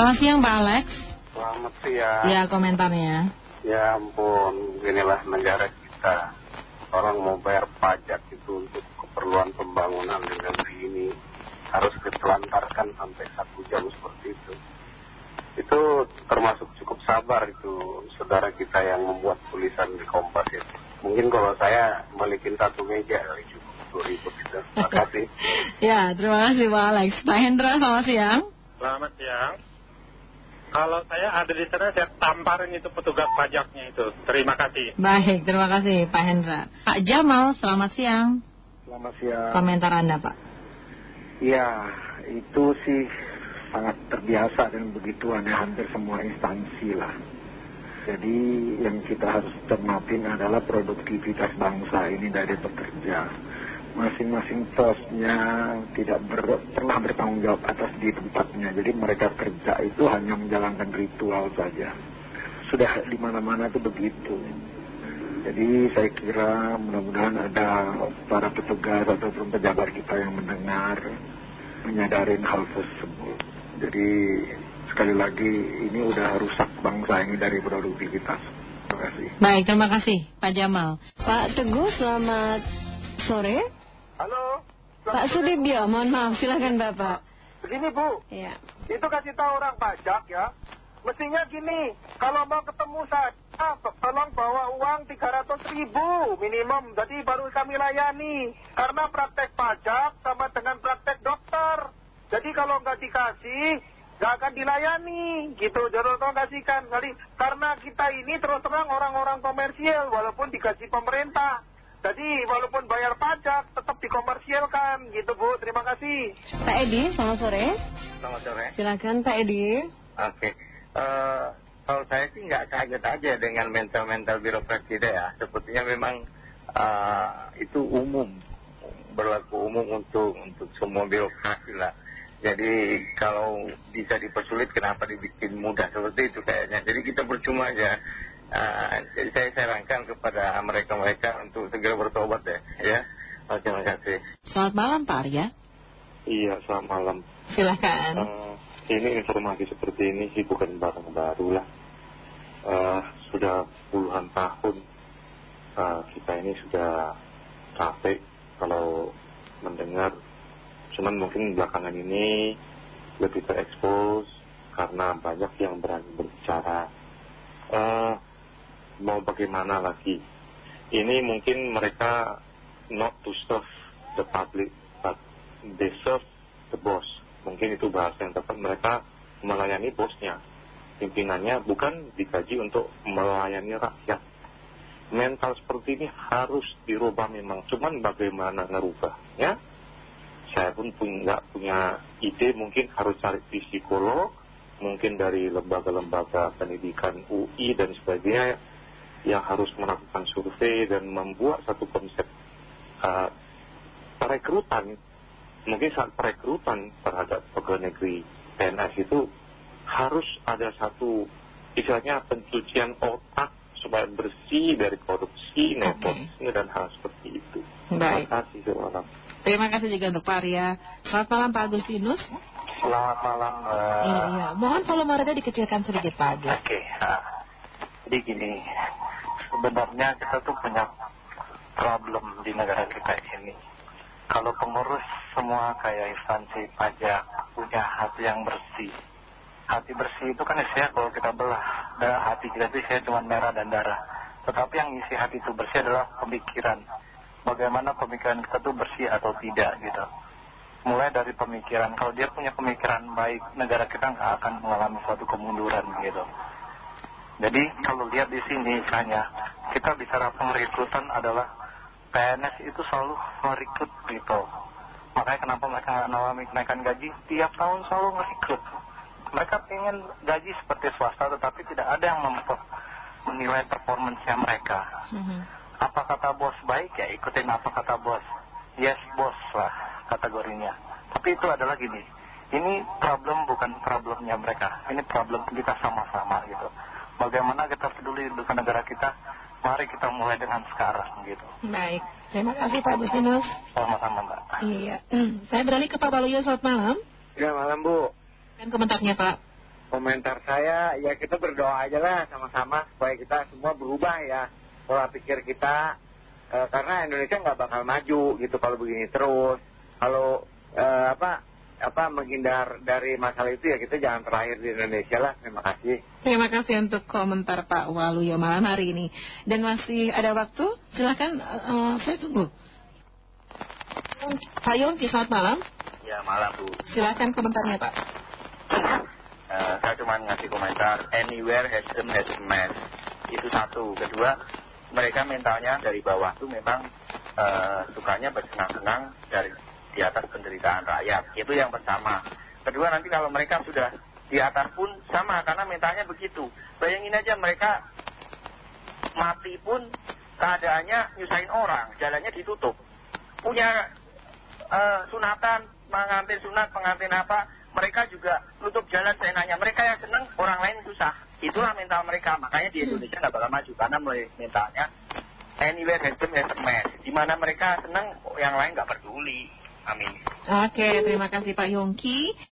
Selamat siang Pak Alex. Selamat siang. Ya komentarnya. Ya ampun, inilah negara kita. Orang mau bayar pajak itu untuk keperluan pembangunan di negeri ini harus ditelantarkan sampai satu jam seperti itu. Itu termasuk cukup sabar itu saudara kita yang membuat tulisan di Kompas itu. Mungkin kalau saya balikin satu meja kali cukup dua ribu itu. Terima kasih. ya terima kasih Pak Alex. Pak Hendra selamat siang. Selamat siang. Kalau saya ada di sana, saya tamparin itu petugas pajaknya itu. Terima kasih. Baik, terima kasih Pak Hendra. Pak Jamal, selamat siang. Selamat siang. Komentar Anda Pak. Ya, itu sih sangat terbiasa dengan begituan ya hampir semua instansi lah. Jadi yang kita harus cermatin adalah produktivitas bangsa ini dari pekerja masing-masing posnya tidak ber, pernah bertanggung jawab atas di tempatnya. Jadi mereka kerja itu hanya menjalankan ritual saja. Sudah di mana-mana itu begitu. Jadi saya kira mudah-mudahan ada para petugas ataupun pejabat kita yang mendengar, menyadari hal tersebut. Jadi sekali lagi ini udah rusak bangsa ini dari produktivitas. Terima kasih. Baik, terima kasih Pak Jamal. Pak Teguh, selamat sore. Halo. Pak Sudibyo, mohon maaf, silahkan Bapak. Begini Bu, Ya. itu kasih tahu orang pajak ya. Mestinya gini, kalau mau ketemu saya, tolong bawa uang 300 ribu minimum. Jadi baru kami layani. Karena praktek pajak sama dengan praktek dokter. Jadi kalau nggak dikasih, nggak akan dilayani. Gitu, jadi tolong kasihkan. Jadi, karena kita ini terus terang orang-orang komersial, walaupun dikasih pemerintah. Jadi walaupun bayar pajak, tetap dikomersialkan. Gitu Bu, terima kasih. Pak Edi, selamat sore. Selamat sore. Silakan Pak Edi. Oke. Eh, kalau saya sih nggak kaget aja dengan mental-mental birokrat kita ya. Sepertinya memang eh, itu umum, berlaku umum untuk untuk semua birokrasi lah. Jadi kalau bisa dipersulit kenapa dibikin mudah seperti itu kayaknya. Jadi kita percuma aja. Eh, jadi saya sarankan kepada mereka-mereka untuk segera bertobat ya. ya. Oh, terima kasih. Selamat malam Pak Arya. Iya, selamat malam. Silahkan. Eh, ini informasi seperti ini sih bukan barang baru lah. Eh, sudah puluhan tahun eh, kita ini sudah capek kalau mendengar. Cuman mungkin belakangan ini lebih terekspos karena banyak yang berani berbicara. Eh, mau bagaimana lagi? Ini mungkin mereka not to serve the public, but they serve the boss. Mungkin itu bahasa yang tepat mereka melayani bosnya. Pimpinannya bukan digaji untuk melayani rakyat. Mental seperti ini harus dirubah memang. Cuman bagaimana ngerubahnya? Saya pun nggak punya ide. Mungkin harus cari psikolog. Mungkin dari lembaga-lembaga pendidikan UI dan sebagainya. Yang harus melakukan survei dan membuat satu konsep uh, perekrutan mungkin saat perekrutan terhadap pegawai negeri PNS itu harus ada satu istilahnya pencucian otak supaya bersih dari korupsi, nepotisme dan hal seperti itu. Baik. Terima kasih selamat malam. Terima kasih juga untuk Pak Arya. Selamat malam Pak Agustinus. Selamat malam. eh, Iya, iya. Mohon volume radio dikecilkan sedikit Pak Agus. Oke, nah, jadi gini, sebenarnya kita tuh punya problem di negara kita ini. Kalau pengurus semua kayak instansi pajak punya hati yang bersih. Hati bersih itu kan isinya kalau kita belah, dan hati kita itu isinya cuma merah dan darah. Tetapi yang isi hati itu bersih adalah pemikiran. Bagaimana pemikiran kita tuh bersih atau tidak gitu. Mulai dari pemikiran, kalau dia punya pemikiran baik, negara kita nggak akan mengalami suatu kemunduran gitu. Jadi kalau lihat di sini misalnya, kita bicara pengrekrutan adalah PNS itu selalu merekrut gitu. Makanya kenapa mereka nggak mengalami kenaikan gaji, tiap tahun selalu merekrut. Mereka pengen gaji seperti swasta, tetapi tidak ada yang memper- menilai performance-nya mereka. Mhm. Apa kata bos baik ya ikutin apa kata bos. Yes bos lah kategorinya. Tapi itu adalah gini, ini problem bukan problemnya mereka, ini problem kita sama-sama gitu. Bagaimana kita peduli dengan negara kita, mari kita mulai dengan sekarang gitu. Baik. Terima kasih Pak Agustinus. Sama-sama mbak. Iya. Saya beralih ke Pak Baluyo. Selamat malam. Ya malam Bu. Dan komentarnya Pak. komentar saya ya kita berdoa aja lah sama-sama supaya kita semua berubah ya pola pikir kita Eh, karena Indonesia nggak bakal maju gitu kalau begini terus kalau eh, apa apa menghindar dari masalah itu ya kita jangan terakhir di Indonesia lah terima kasih Terima kasih untuk komentar Pak Waluyo malam hari ini. Dan masih ada waktu, silakan eh, saya tunggu. Pak Yongki, selamat malam. Ya malam Bu. Silakan komentarnya Pak. Eh, saya cuma ngasih komentar anywhere has them has man. Itu satu. Kedua, mereka mentalnya dari bawah tuh memang eh, sukanya bersenang-senang dari di atas penderitaan rakyat. Itu yang pertama. Kedua nanti kalau mereka sudah di atas pun sama karena mentalnya begitu. Bayangin aja mereka mati pun keadaannya nyusahin orang, jalannya ditutup. Punya eh, sunatan, pengantin sunat, pengantin apa, mereka juga tutup jalan seenaknya. Mereka yang senang, orang lain susah. Itulah mental mereka. Makanya di Indonesia nggak bakal maju karena mulai mentalnya anywhere has them has a man. Di mana mereka senang, yang lain nggak peduli. Amin. Oke, terima kasih Pak Yongki.